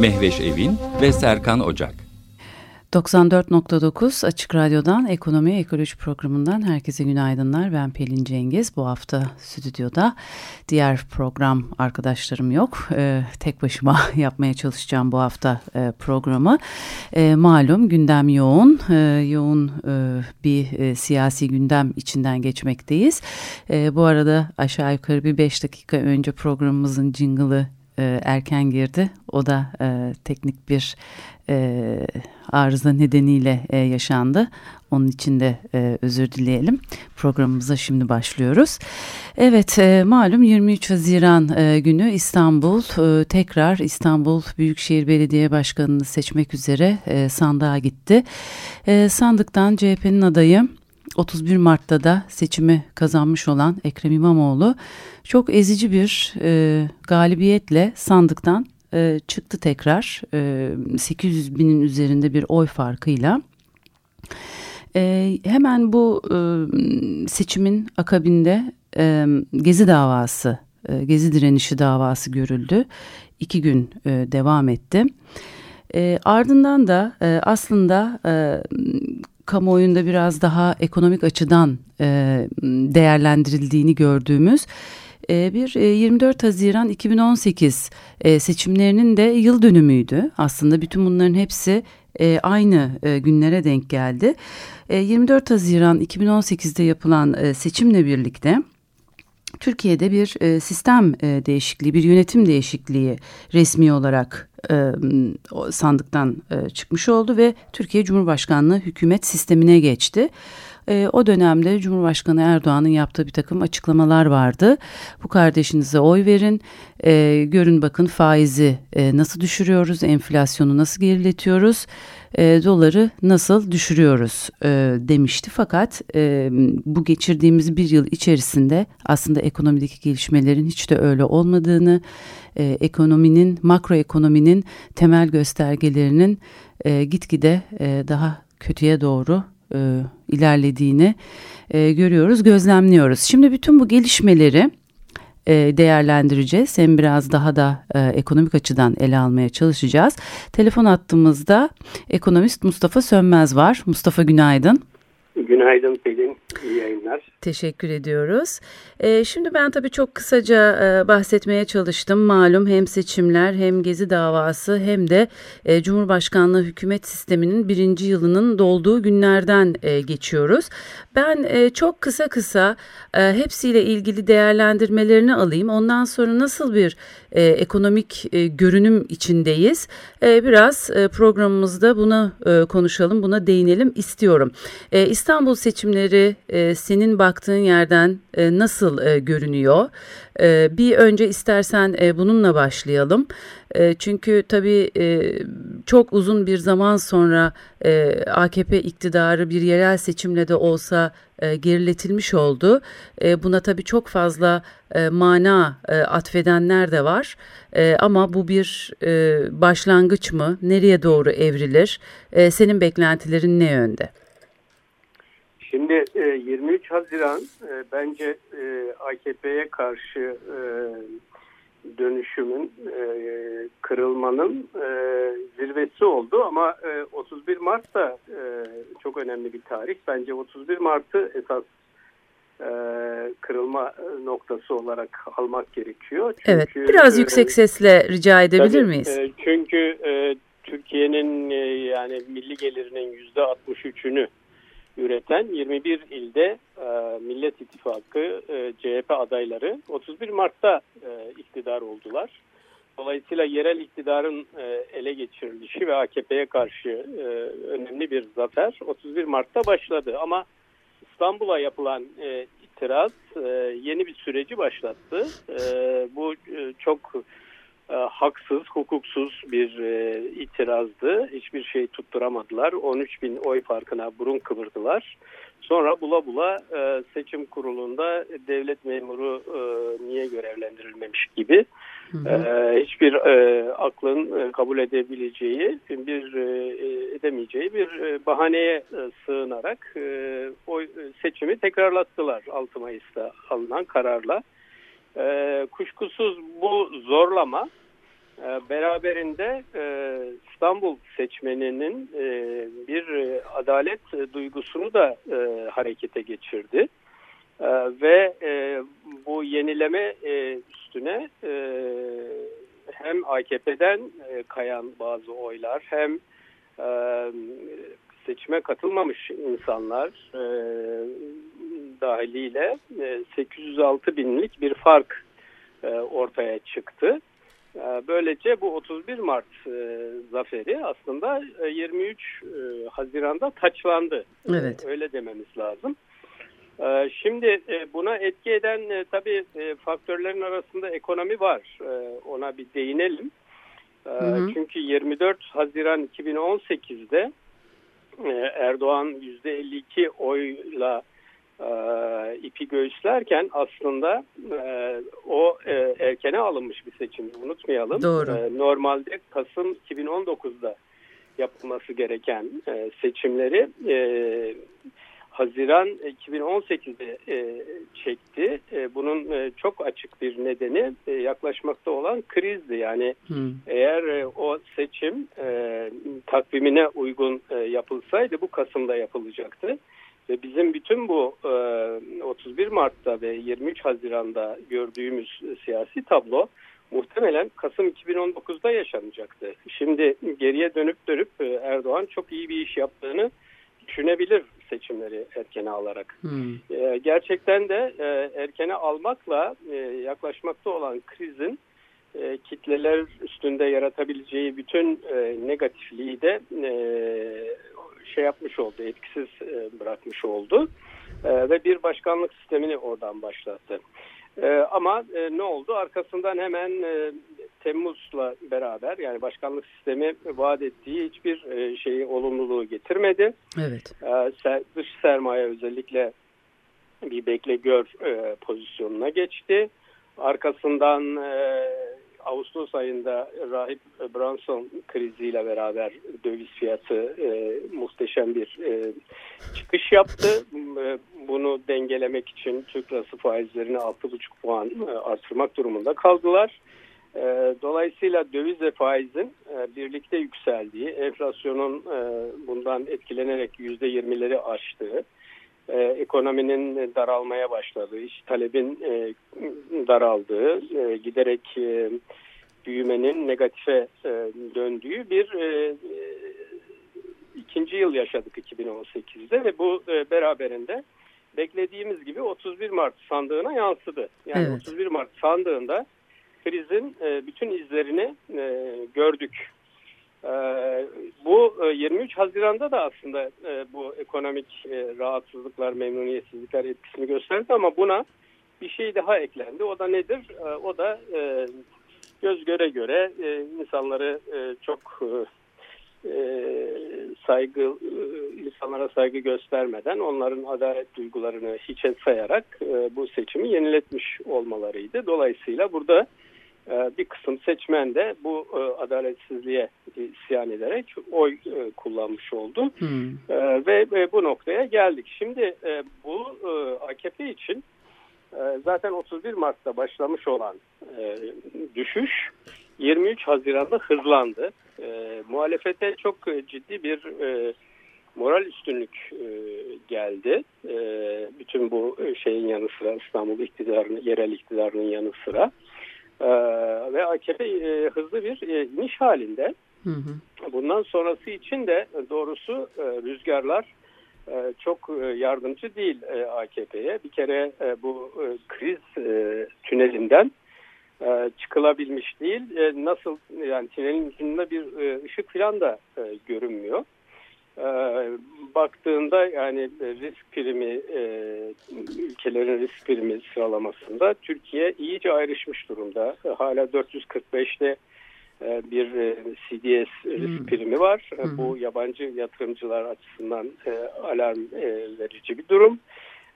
Mehveş Evin ve Serkan Ocak. 94.9 Açık Radyo'dan Ekonomi Ekoloji Programı'ndan herkese günaydınlar. Ben Pelin Cengiz. Bu hafta stüdyoda diğer program arkadaşlarım yok. Ee, tek başıma yapmaya çalışacağım bu hafta e, programı. E, malum gündem yoğun. E, yoğun e, bir e, siyasi gündem içinden geçmekteyiz. E, bu arada aşağı yukarı bir beş dakika önce programımızın jingle'ı e, erken girdi. O da e, teknik bir e, arıza nedeniyle e, yaşandı. Onun için de e, özür dileyelim. Programımıza şimdi başlıyoruz. Evet e, malum 23 Haziran e, günü İstanbul e, tekrar İstanbul Büyükşehir Belediye Başkanı'nı seçmek üzere e, sandığa gitti. E, sandıktan CHP'nin adayı 31 Mart'ta da seçimi kazanmış olan Ekrem İmamoğlu çok ezici bir e, galibiyetle sandıktan e, çıktı tekrar e, 800 binin üzerinde bir oy farkıyla. E, hemen bu e, seçimin akabinde e, Gezi davası, e, Gezi direnişi davası görüldü. İki gün e, devam etti. E, ardından da e, aslında e, kamuoyunda biraz daha ekonomik açıdan e, değerlendirildiğini gördüğümüz ee, bir 24 e, Haziran 2018 e, seçimlerinin de yıl dönümüydü. Aslında bütün bunların hepsi e, aynı günlere denk geldi. 24 Haziran 2018'de yapılan seçimle birlikte Türkiye'de bir sistem değişikliği, bir yönetim değişikliği resmi olarak sandıktan çıkmış oldu ve Türkiye Cumhurbaşkanlığı hükümet sistemine geçti. E, o dönemde Cumhurbaşkanı Erdoğan'ın yaptığı bir takım açıklamalar vardı. Bu kardeşinize oy verin, e, görün bakın faizi e, nasıl düşürüyoruz, enflasyonu nasıl geriletiyoruz, e, doları nasıl düşürüyoruz e, demişti. Fakat e, bu geçirdiğimiz bir yıl içerisinde aslında ekonomideki gelişmelerin hiç de öyle olmadığını, e, ekonominin, makroekonominin temel göstergelerinin e, gitgide e, daha kötüye doğru e, ilerlediğini e, görüyoruz, gözlemliyoruz. Şimdi bütün bu gelişmeleri değerlendireceğiz. Hem biraz daha da e, ekonomik açıdan ele almaya çalışacağız. Telefon attığımızda ekonomist Mustafa Sönmez var. Mustafa günaydın. Günaydın Pelin, yayınlar. Teşekkür ediyoruz. Ee, şimdi ben tabii çok kısaca e, bahsetmeye çalıştım. Malum hem seçimler hem Gezi davası hem de e, Cumhurbaşkanlığı hükümet sisteminin birinci yılının dolduğu günlerden e, geçiyoruz. Ben e, çok kısa kısa e, hepsiyle ilgili değerlendirmelerini alayım. Ondan sonra nasıl bir e, ekonomik e, görünüm içindeyiz? E, biraz e, programımızda bunu e, konuşalım, buna değinelim istiyorum. E, İstanbul seçimleri e, senin baktığın yerden e, nasıl e, görünüyor? E, bir önce istersen e, bununla başlayalım. E, çünkü tabii çok uzun bir zaman sonra AKP iktidarı bir yerel seçimle de olsa geriletilmiş oldu. Buna tabii çok fazla mana atfedenler de var. Ama bu bir başlangıç mı? Nereye doğru evrilir? Senin beklentilerin ne yönde? Şimdi 23 e, Haziran e, bence e, AKP'ye karşı dönüşümün, kırılmanın zirvesi oldu ama 31 Mart da çok önemli bir tarih. Bence 31 Mart'ı esas kırılma noktası olarak almak gerekiyor. Çünkü, evet, biraz yüksek sesle rica edebilir tabii, miyiz? Çünkü Türkiye'nin yani milli gelirinin yüzde 63'ünü üreten 21 ilde e, Millet İttifakı e, CHP adayları 31 Mart'ta e, iktidar oldular. Dolayısıyla yerel iktidarın e, ele geçirilişi ve AKP'ye karşı e, önemli bir zafer 31 Mart'ta başladı. Ama İstanbul'a yapılan e, itiraz e, yeni bir süreci başlattı. E, bu e, çok haksız, hukuksuz bir e, itirazdı. Hiçbir şey tutturamadılar. 13 bin oy farkına burun kıvırdılar. Sonra bula bula e, seçim kurulunda devlet memuru e, niye görevlendirilmemiş gibi hı hı. E, hiçbir e, aklın e, kabul edebileceği bir e, edemeyeceği bir e, bahaneye e, sığınarak e, o seçimi tekrarlattılar 6 Mayıs'ta alınan kararla. E, kuşkusuz bu zorlama e, beraberinde e, İstanbul seçmeninin e, bir e, adalet duygusunu da e, harekete geçirdi. E, ve e, bu yenileme e, üstüne e, hem AKP'den e, kayan bazı oylar hem e, seçime katılmamış insanlar e, dahiliyle e, 806 binlik bir fark e, ortaya çıktı. E, böylece bu 31 Mart e, zaferi aslında 23 e, Haziran'da taçlandı. Evet. Öyle dememiz lazım. Şimdi buna etki eden tabii faktörlerin arasında ekonomi var. Ona bir değinelim. Hı hı. Çünkü 24 Haziran 2018'de Erdoğan %52 oyla e, ipi göğüslerken aslında e, o e, erkene alınmış bir seçim unutmayalım. Doğru. E, normalde Kasım 2019'da yapılması gereken e, seçimleri e, Haziran 2018'de e, çekti. E, bunun e, çok açık bir nedeni e, yaklaşmakta olan krizdi. Yani hmm. eğer e, o seçim e, takvimine uygun e, yapılsaydı bu Kasım'da yapılacaktı. Ve bizim bütün bu e, 31 Mart'ta ve 23 Haziran'da gördüğümüz siyasi tablo muhtemelen Kasım 2019'da yaşanacaktı. Şimdi geriye dönüp dönüp e, Erdoğan çok iyi bir iş yaptığını düşünebilir seçimleri erkene alarak. Hmm. E, gerçekten de e, erkene almakla e, yaklaşmakta olan krizin e, kitleler üstünde yaratabileceği bütün e, negatifliği de e, şey yapmış oldu, etkisiz e, bırakmış oldu e, ve bir başkanlık sistemini oradan başlattı. E, ama ne oldu? Arkasından hemen Temmuz'la beraber yani başkanlık sistemi vaat ettiği hiçbir şeyi olumluluğu getirmedi. Evet. dış sermaye özellikle bir bekle gör pozisyonuna geçti. Arkasından Ağustos ayında Rahip Branson kriziyle beraber döviz fiyatı e, muhteşem bir e, çıkış yaptı. E, bunu dengelemek için Türk lirası faizlerini 6,5 puan e, artırmak durumunda kaldılar. E, dolayısıyla döviz ve faizin e, birlikte yükseldiği, enflasyonun e, bundan etkilenerek %20'leri aştığı, e, ekonominin daralmaya başladığı, iş talebin e, daraldığı, e, giderek e, büyümenin negatife e, döndüğü bir e, ikinci yıl yaşadık 2018'de ve bu e, beraberinde beklediğimiz gibi 31 Mart sandığına yansıdı. Yani evet. 31 Mart sandığında krizin e, bütün izlerini e, gördük. E, bu e, 23 Haziran'da da aslında e, bu ekonomik e, rahatsızlıklar, memnuniyetsizlikler etkisini gösterdi ama buna bir şey daha eklendi. O da nedir? E, o da e, göz göre göre e, insanları e, çok e, saygı e, insanlara saygı göstermeden onların adalet duygularını hiçe sayarak e, bu seçimi yeniletmiş olmalarıydı. Dolayısıyla burada e, bir kısım seçmen de bu e, adaletsizliğe isyan ederek oy e, kullanmış oldu. Hmm. E, ve, bu noktaya geldik. Şimdi e, bu AKP için ee, zaten 31 Mart'ta başlamış olan düşüş 23 Haziran'da hızlandı. Muhalefete çok ciddi bir moral üstünlük e, geldi. E, bütün bu şeyin yanı sıra İstanbul iktidarının, yerel iktidarının yanı sıra. E, ve AKP e, hızlı bir e, iniş halinde. Hı hı. Bundan sonrası için de doğrusu e, rüzgarlar e, çok e, yardımcı değil e, AKP'ye. Bir kere bu kriz tünelinden çıkılabilmiş değil. Nasıl yani tünelin ucunda bir ışık falan da görünmüyor. Baktığında yani risk primi e, ülkelerin risk primi sıralamasında Türkiye iyice ayrışmış durumda. Hala 445'te e, bir e, CDS risk hmm. primi var. E, hmm. Bu yabancı yatırımcılar açısından e, alarm e, verici bir durum.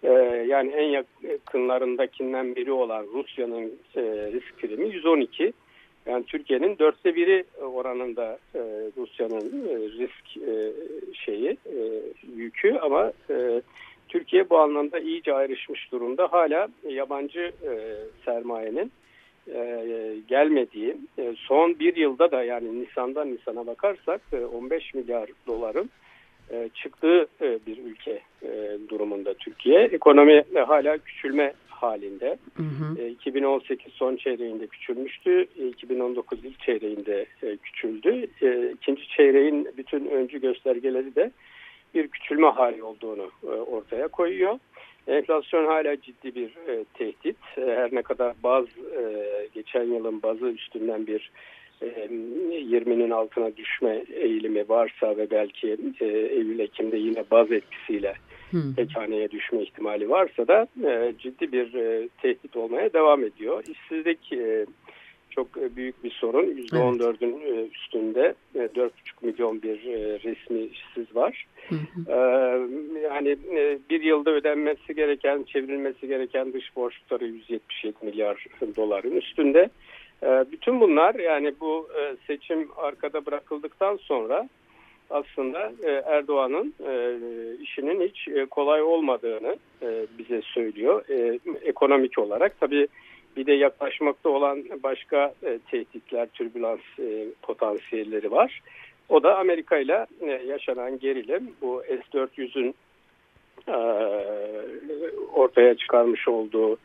E, yani en yakınlarındakinden biri olan Rusya'nın e, risk primi 112. Yani Türkiye'nin dörtte biri oranında e, Rusya'nın e, risk e, şeyi e, yükü ama e, Türkiye bu anlamda iyice ayrışmış durumda. Hala yabancı e, sermayenin e, gelmediği e, son bir yılda da yani Nisan'dan Nisan'a bakarsak e, 15 milyar doların e, çıktığı e, bir ülke e, durumunda Türkiye. Ekonomi e, hala küçülme halinde. Hı hı. 2018 e, son çeyreğinde küçülmüştü. 2019 e, ilk çeyreğinde e, küçüldü. İkinci çeyreğin bütün öncü göstergeleri de bir küçülme hali olduğunu ortaya koyuyor. Enflasyon hala ciddi bir tehdit. Her ne kadar baz geçen yılın bazı üstünden bir 20'nin altına düşme eğilimi varsa ve belki Eylül-Ekim'de yine baz etkisiyle hmm. tek düşme ihtimali varsa da e, ciddi bir e, tehdit olmaya devam ediyor. İşsizlik e, çok büyük bir sorun. %14'ün evet. üstünde 4,5 milyon bir resmi işsiz var. Hı hı. Yani bir yılda ödenmesi gereken, çevrilmesi gereken dış borçları 177 milyar doların üstünde. Bütün bunlar yani bu seçim arkada bırakıldıktan sonra aslında e, Erdoğan'ın e, işinin hiç e, kolay olmadığını bize söylüyor ekonomik olarak. Tabii bir de yaklaşmakta olan başka tehditler, türbülans potansiyelleri var. O da Amerika ile yaşanan gerilim. Bu S-400'ün ortaya çıkarmış olduğu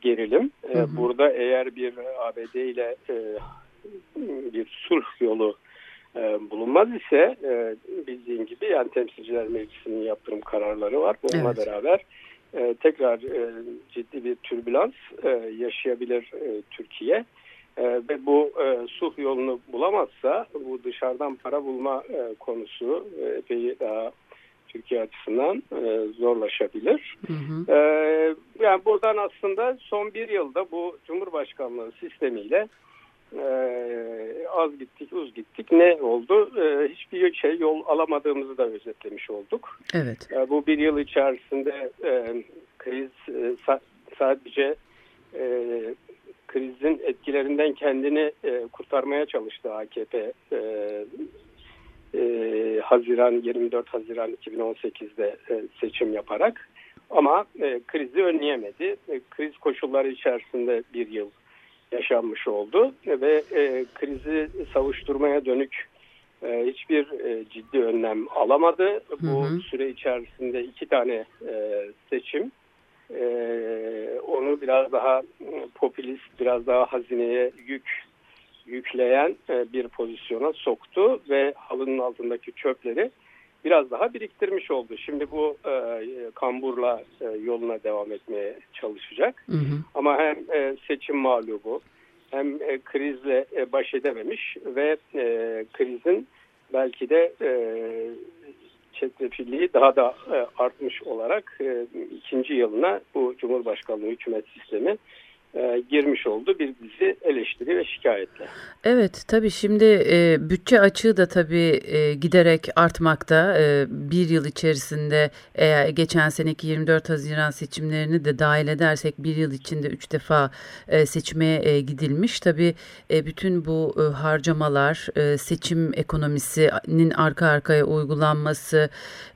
gerilim. Hı hı. Burada eğer bir ABD ile bir sulh yolu e, bulunmaz ise e, bildiğin gibi yani temsilciler meclisinin yaptırım kararları var. Bununla evet. beraber e, tekrar e, ciddi bir türbülans e, yaşayabilir e, Türkiye. E, ve bu e, sulh yolunu bulamazsa bu dışarıdan para bulma e, konusu e, epey daha Türkiye açısından e, zorlaşabilir. Hı hı. E, yani buradan aslında son bir yılda bu Cumhurbaşkanlığı sistemiyle ee, az gittik, uz gittik. Ne oldu? Ee, hiçbir şey yol alamadığımızı da özetlemiş olduk. Evet. Ee, bu bir yıl içerisinde e, kriz e, sa sadece e, krizin etkilerinden kendini e, kurtarmaya çalıştı AKP. E, e, Haziran 24 Haziran 2018'de e, seçim yaparak ama e, krizi önleyemedi. E, kriz koşulları içerisinde bir yıl yaşanmış oldu ve e, krizi savuşturmaya dönük e, hiçbir e, ciddi önlem alamadı. Bu hı hı. süre içerisinde iki tane e, seçim e, onu biraz daha popülist, biraz daha hazineye yük yükleyen e, bir pozisyona soktu ve halının altındaki çöpleri biraz daha biriktirmiş oldu. Şimdi bu e, kamburla e, yoluna devam etmeye çalışacak. Hı hı. Ama hem e, seçim mağlubu hem e, krizle e, baş edememiş ve e, krizin belki de e, çetrefilliği daha da e, artmış olarak e, ikinci yılına bu Cumhurbaşkanlığı hükümet sistemi e, girmiş oldu bir dizi eleştiri ve şikayetle. Evet tabii şimdi e, bütçe açığı da tabii e, giderek artmakta. E, bir yıl içerisinde eğer geçen seneki 24 Haziran seçimlerini de dahil edersek bir yıl içinde üç defa e, seçmeye e, gidilmiş. Tabii e, bütün bu e, harcamalar e, seçim ekonomisinin arka arkaya uygulanması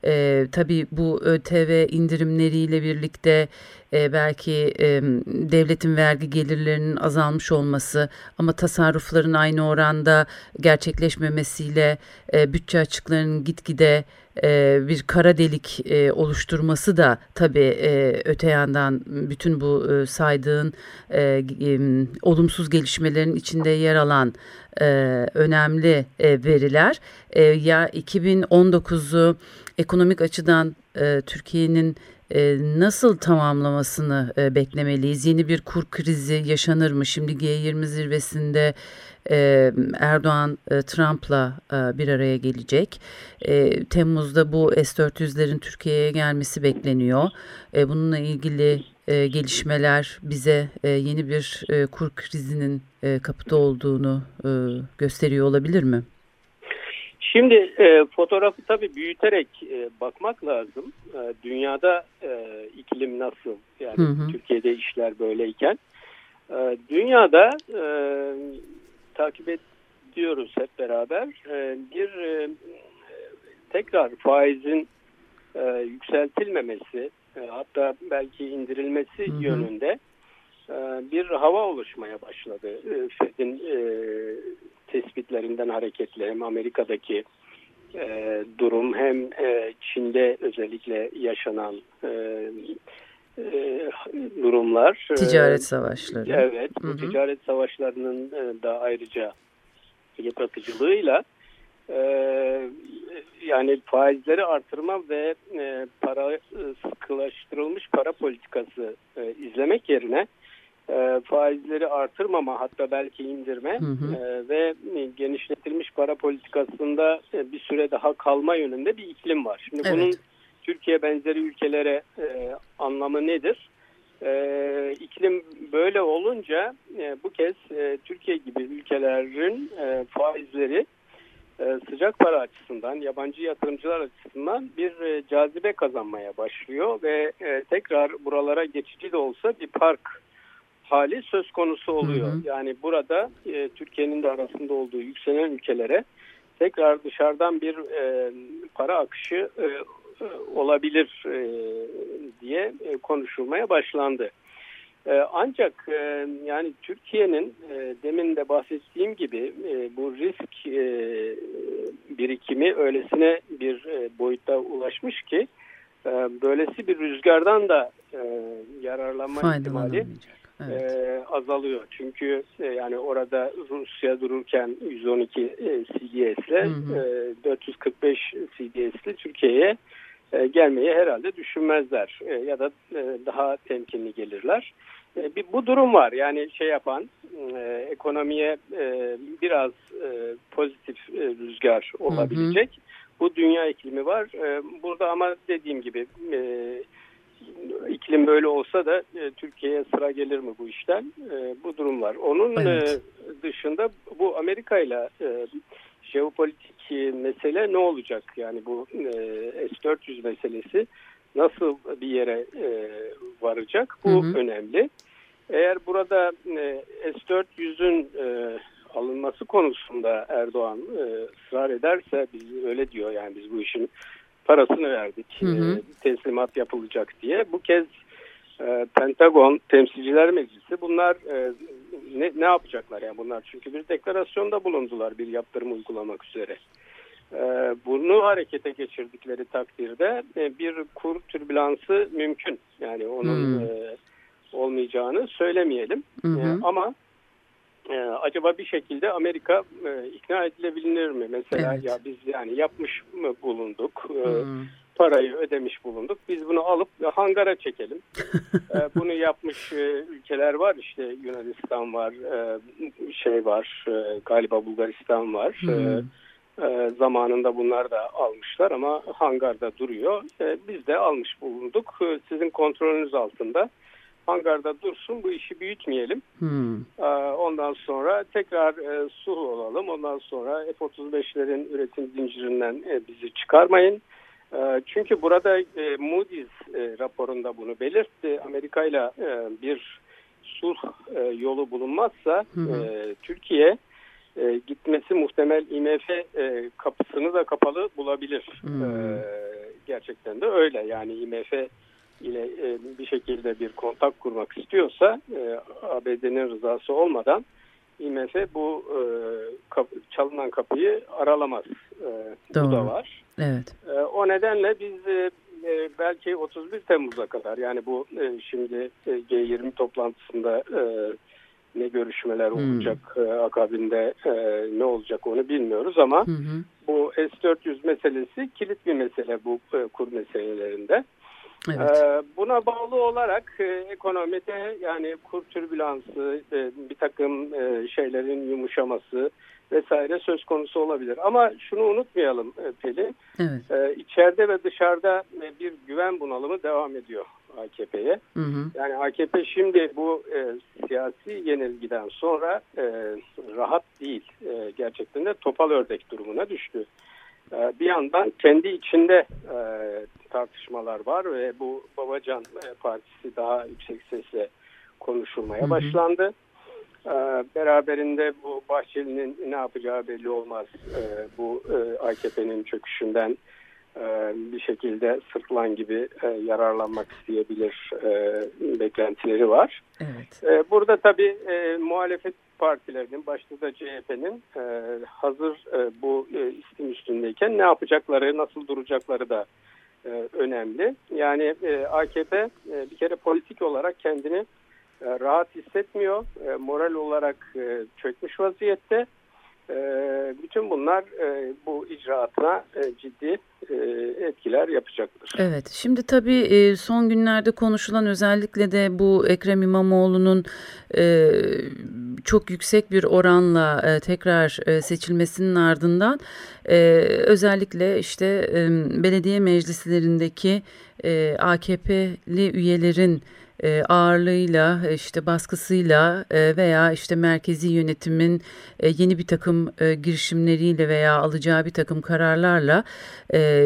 e, tabii bu ÖTV indirimleriyle birlikte e, belki e, devletin vergi gelirlerinin azalmış olması ama tasarrufların aynı oranda gerçekleşmemesiyle e, bütçe açıklarının gitgide e, bir kara delik e, oluşturması da tabii e, öte yandan bütün bu e, saydığın olumsuz gelişmelerin içinde yer alan önemli veriler. Ya 2019'u ekonomik açıdan Türkiye'nin e, nasıl tamamlamasını e, beklemeliyiz? Yeni bir kur krizi yaşanır mı? Şimdi G20 zirvesinde e, Erdoğan e, Trump'la e, bir araya gelecek. E, Temmuz'da bu S-400'lerin Türkiye'ye gelmesi bekleniyor. E, bununla ilgili e, gelişmeler bize e, yeni bir e, kur krizinin e, kapıda olduğunu e, gösteriyor olabilir mi? Şimdi e, fotoğrafı tabii büyüterek e, bakmak lazım. E, dünyada e, iklim nasıl? Yani hı hı. Türkiye'de işler böyleyken. E, dünyada e, takip ediyoruz hep beraber. E, bir e, tekrar faizin e, yükseltilmemesi, e, hatta belki indirilmesi hı hı. yönünde e, bir hava oluşmaya başladı. E, Fed'in e, tespitlerinden hareketle hem Amerika'daki e, durum hem e, Çin'de özellikle yaşanan e, e, durumlar. E, ticaret savaşları. Evet, bu hı hı. ticaret savaşlarının e, da ayrıca yıpratıcılığıyla e, yani faizleri artırma ve e, para sıkılaştırılmış para politikası e, izlemek yerine e, faizleri artırmama hatta belki indirme hı hı. E, ve genişletilmiş para politikasında e, bir süre daha kalma yönünde bir iklim var. Şimdi evet. bunun Türkiye benzeri ülkelere e, anlamı nedir? E, iklim böyle olunca e, bu kez e, Türkiye gibi ülkelerin e, faizleri e, sıcak para açısından, yabancı yatırımcılar açısından bir e, cazibe kazanmaya başlıyor ve e, tekrar buralara geçici de olsa bir park hali söz konusu oluyor. Hı hı. Yani burada e, Türkiye'nin de arasında olduğu yükselen ülkelere tekrar dışarıdan bir e, para akışı e, olabilir e, diye e, konuşulmaya başlandı. E, ancak e, yani Türkiye'nin e, demin de bahsettiğim gibi e, bu risk e, birikimi öylesine bir e, boyutta ulaşmış ki e, böylesi bir rüzgardan da e, yararlanma ihtimali evet. e, azalıyor. Çünkü e, yani orada Rusya dururken 112 e, CDS ile e, 445 CDS ile Türkiye'ye e, gelmeyi herhalde düşünmezler e, ya da e, daha temkinli gelirler. E, bir, bu durum var yani şey yapan e, ekonomiye e, biraz e, pozitif e, rüzgar olabilecek. Hı hı. Bu dünya iklimi var. E, burada ama dediğim gibi e, iklim böyle olsa da e, Türkiye'ye sıra gelir mi bu işten? E, bu durum var. Onun evet. e, dışında bu Amerika ile jeopolitik mesele ne olacak? Yani bu e, S-400 meselesi nasıl bir yere e, varacak? Bu hı hı. önemli. Eğer burada e, S-400'ün alınması konusunda Erdoğan e, ısrar ederse biz öyle diyor yani biz bu işin parasını verdik hı hı. E, teslimat yapılacak diye. Bu kez e, Pentagon, Temsilciler Meclisi bunlar e, ne, ne yapacaklar yani bunlar çünkü bir deklarasyonda bulundular bir yaptırım uygulamak üzere. E, bunu harekete geçirdikleri takdirde e, bir kur türbülansı mümkün yani onun hmm. e, olmayacağını söylemeyelim hı hı. E, ama e, acaba bir şekilde Amerika e, ikna edilebilir mi? Mesela evet. ya biz yani yapmış mı bulunduk? E, hmm. Parayı ödemiş bulunduk. Biz bunu alıp hangara çekelim. e, bunu yapmış e, ülkeler var işte Yunanistan var, e, şey var, e, galiba Bulgaristan var. E, hmm. E, zamanında bunlar da almışlar ama hangarda duruyor. E, biz de almış bulunduk. E, sizin kontrolünüz altında hangarda dursun bu işi büyütmeyelim. Hmm. Ee, ondan sonra tekrar e, sulh olalım. Ondan sonra F-35'lerin üretim zincirinden e, bizi çıkarmayın. E, çünkü burada e, Moody's raporunda bunu belirtti. Amerika ile bir sulh yolu bulunmazsa hmm. Türkiye gitmesi muhtemel IMF kapısını da kapalı bulabilir. Hmm. Gerçekten de öyle. Yani IMF ile e, bir şekilde bir kontak kurmak istiyorsa e, ABD'nin rızası olmadan IMF bu e, kap, çalınan kapıyı aralamaz. E, Doğru. Bu da var. Evet. E, o nedenle biz e, e belki 31 Temmuz'a kadar yani bu e, şimdi e, G20 toplantısında e, ne görüşmeler hmm. olacak hmm. e, akabinde e, ne olacak onu bilmiyoruz ama hmm. bu S-400 meselesi kilit bir mesele bu e, kur meselelerinde. Evet. Ee, buna bağlı olarak e, ekonomide yani kur türbülansı, e, bir takım e, şeylerin yumuşaması vesaire söz konusu olabilir. Ama şunu unutmayalım Pelin. Evet. E, içeride ve dışarıda bir güven bunalımı devam ediyor AKP'ye. Yani AKP şimdi bu e, siyasi yenilgiden sonra e, rahat değil. E, gerçekten de topal ördek durumuna düştü. E, bir yandan kendi içinde e, tartışmalar var ve bu Babacan e, Partisi daha yüksek sesle konuşulmaya hı hı. başlandı. E, beraberinde bu Bahçeli'nin ne yapacağı belli olmaz. E, bu AKP'nin çöküşünden bir şekilde sırtlan gibi e, yararlanmak isteyebilir e, beklentileri var. Evet. Burada tabii muhalefet partilerinin başta da CHP'nin hazır bu istim üstündeyken ne yapacakları, nasıl duracakları da önemli. Yani AKP bir kere politik olarak kendini rahat hissetmiyor. Moral olarak çökmüş vaziyette. Bütün bunlar bu icraatına ciddi e, etkiler yapacaktır. Evet şimdi tabii e, son günlerde konuşulan özellikle de bu Ekrem İmamoğlu'nun e, çok yüksek bir oranla tekrar seçilmesinin ardından özellikle işte belediye meclislerindeki AKP'li üyelerin e, ağırlığıyla işte baskısıyla e, veya işte merkezi yönetimin e, yeni bir takım girişimleriyle veya alacağı bir takım kararlarla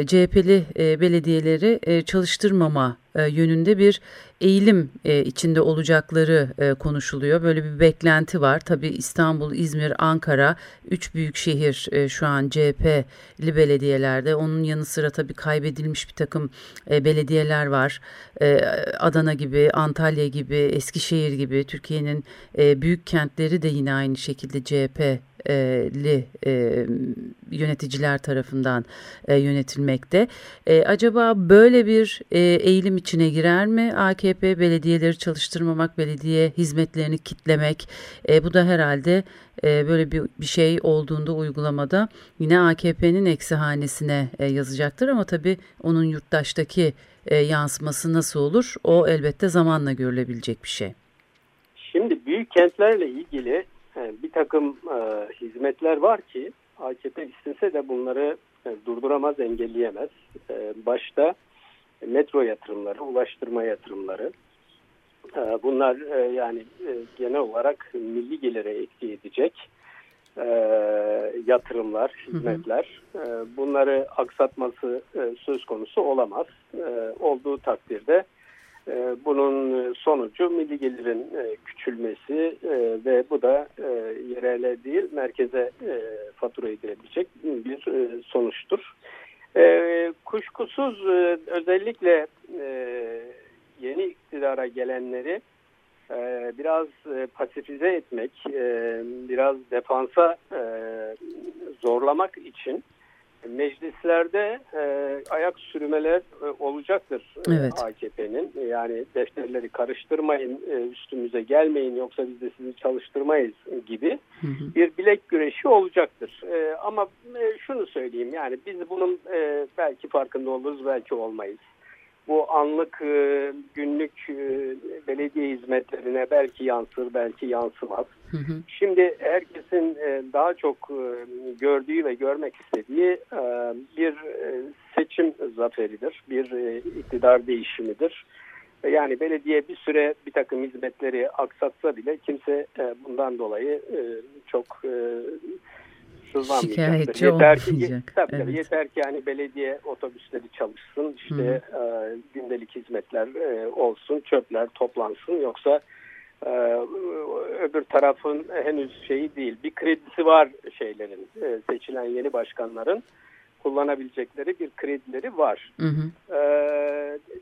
CHP'li belediyeleri çalıştırmama yönünde bir eğilim e, içinde olacakları e, konuşuluyor. Böyle bir beklenti var. Tabii İstanbul, İzmir, Ankara üç büyük şehir e, şu an CHP'li belediyelerde. Onun yanı sıra tabii kaybedilmiş bir takım e, belediyeler var. E, Adana gibi, Antalya gibi, Eskişehir gibi Türkiye'nin e, büyük kentleri de yine aynı şekilde CHP li e, yöneticiler tarafından e, yönetilmekte. E, acaba böyle bir e, eğilim içine girer mi AKP belediyeleri çalıştırmamak, belediye hizmetlerini kitlemek? E, bu da herhalde e, böyle bir, bir şey olduğunda uygulamada yine AKP'nin eksi hanesine e, yazacaktır ama tabii onun yurttaştaki e, yansıması nasıl olur? O elbette zamanla görülebilecek bir şey. Şimdi büyük kentlerle ilgili bir takım e, hizmetler var ki AKP istese de bunları e, durduramaz, engelleyemez. E, başta metro yatırımları, ulaştırma yatırımları. E, bunlar e, yani e, genel olarak milli gelire etki edecek e, yatırımlar, hizmetler. E, bunları aksatması e, söz konusu olamaz. E, olduğu takdirde bunun sonucu milli gelirin e, küçülmesi e, ve bu da e, yerele değil merkeze fatura edilebilecek bir sonuçtur. Kuşkusuz özellikle yeni iktidara gelenleri biraz pasifize etmek, biraz defansa zorlamak için meclislerde e, ayak sürmeler e, olacaktır e, evet. AKP'nin. Yani defterleri karıştırmayın, e, üstümüze gelmeyin yoksa biz de sizi çalıştırmayız gibi hı hı. bir bilek güreşi olacaktır. E, ama e, şunu söyleyeyim yani biz bunun e, belki farkında oluruz belki olmayız bu anlık e, günlük e, belediye hizmetlerine belki yansır belki yansımaz. Hı hı. Şimdi herkesin e, daha çok gördüğü ve görmek istediği bir seçim zaferidir. Bir iktidar değişimidir. Yani belediye bir süre bir takım hizmetleri aksatsa bile kimse bundan dolayı çok Şikayetçi yeter ki, tabii, evet. yeter ki yani belediye otobüsleri çalışsın, işte e, gündelik hizmetler e, olsun, çöpler toplansın yoksa e, öbür tarafın henüz şeyi değil. Bir kredisi var şeylerin, e, seçilen yeni başkanların kullanabilecekleri bir kredileri var. Hı hı. E,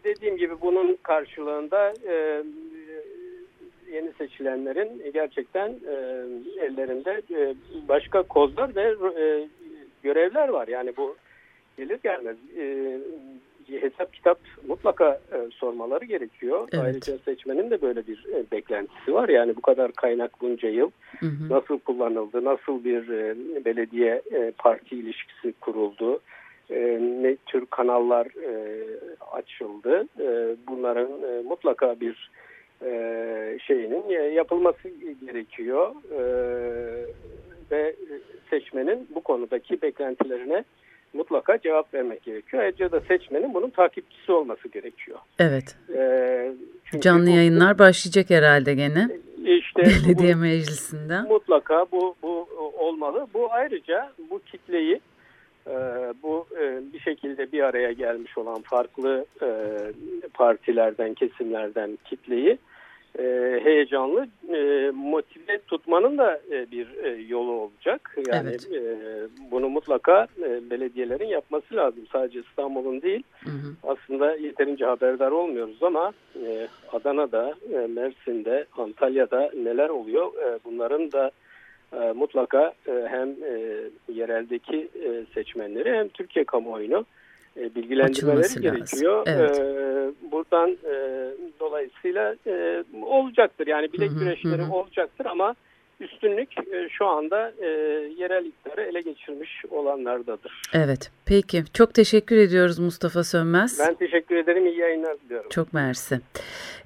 dediğim gibi bunun karşılığında e, yeni seçilenlerin gerçekten e, ellerinde e, başka kozlar ve e, görevler var. Yani bu gelir gelmez e, hesap kitap mutlaka e, sormaları gerekiyor. Evet. Ayrıca seçmenin de böyle bir e, beklentisi var. Yani bu kadar kaynak bunca yıl hı hı. nasıl kullanıldı, nasıl bir e, belediye e, parti ilişkisi kuruldu, e, ne tür kanallar e, açıldı. E, bunların e, mutlaka bir e, şeyinin yapılması gerekiyor e, ve seçmenin bu konudaki beklentilerine mutlaka cevap vermek gerekiyor. Ayrıca da seçmenin bunun takipçisi olması gerekiyor. Evet. Ee, Canlı bu, yayınlar başlayacak herhalde gene. İşte belediye bu, meclisinde. Mutlaka bu, bu olmalı. Bu ayrıca bu kitleyi e, bu e, bir şekilde bir araya gelmiş olan farklı e, partilerden, kesimlerden kitleyi e, heyecanlı e, motive tutmanın da e, bir e, yolu olacak. Yani evet. e, bunu mutlaka e, belediyelerin yapması lazım. Sadece İstanbul'un değil. Hı hı. Aslında yeterince haberdar olmuyoruz ama e, Adana'da, e, Mersin'de, Antalya'da neler oluyor? E, bunların da e, mutlaka e, hem e, yereldeki e, seçmenleri hem Türkiye kamuoyunu e, bilgilendirmeleri gerekiyor. Evet. E, buradan e, dolayısıyla e, olacaktır. Yani bilek güreşleri olacaktır ama üstünlük e, şu anda e, yerel iktidarı ele geçirmiş olanlardadır. Evet. Peki. Çok teşekkür ediyoruz Mustafa Sönmez. Ben teşekkür ederim. İyi yayınlar diliyorum. Çok mersi.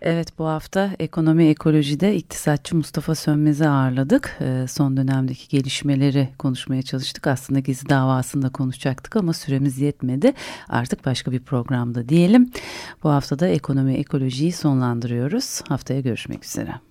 Evet bu hafta ekonomi ekolojide iktisatçı Mustafa Sönmez'i ağırladık. E, son dönemdeki gelişmeleri konuşmaya çalıştık. Aslında Gezi davasında konuşacaktık ama süremiz yetmedi. Artık başka bir programda diyelim. Bu haftada ekonomi ekolojiyi sonlandırıyoruz. Haftaya görüşmek üzere.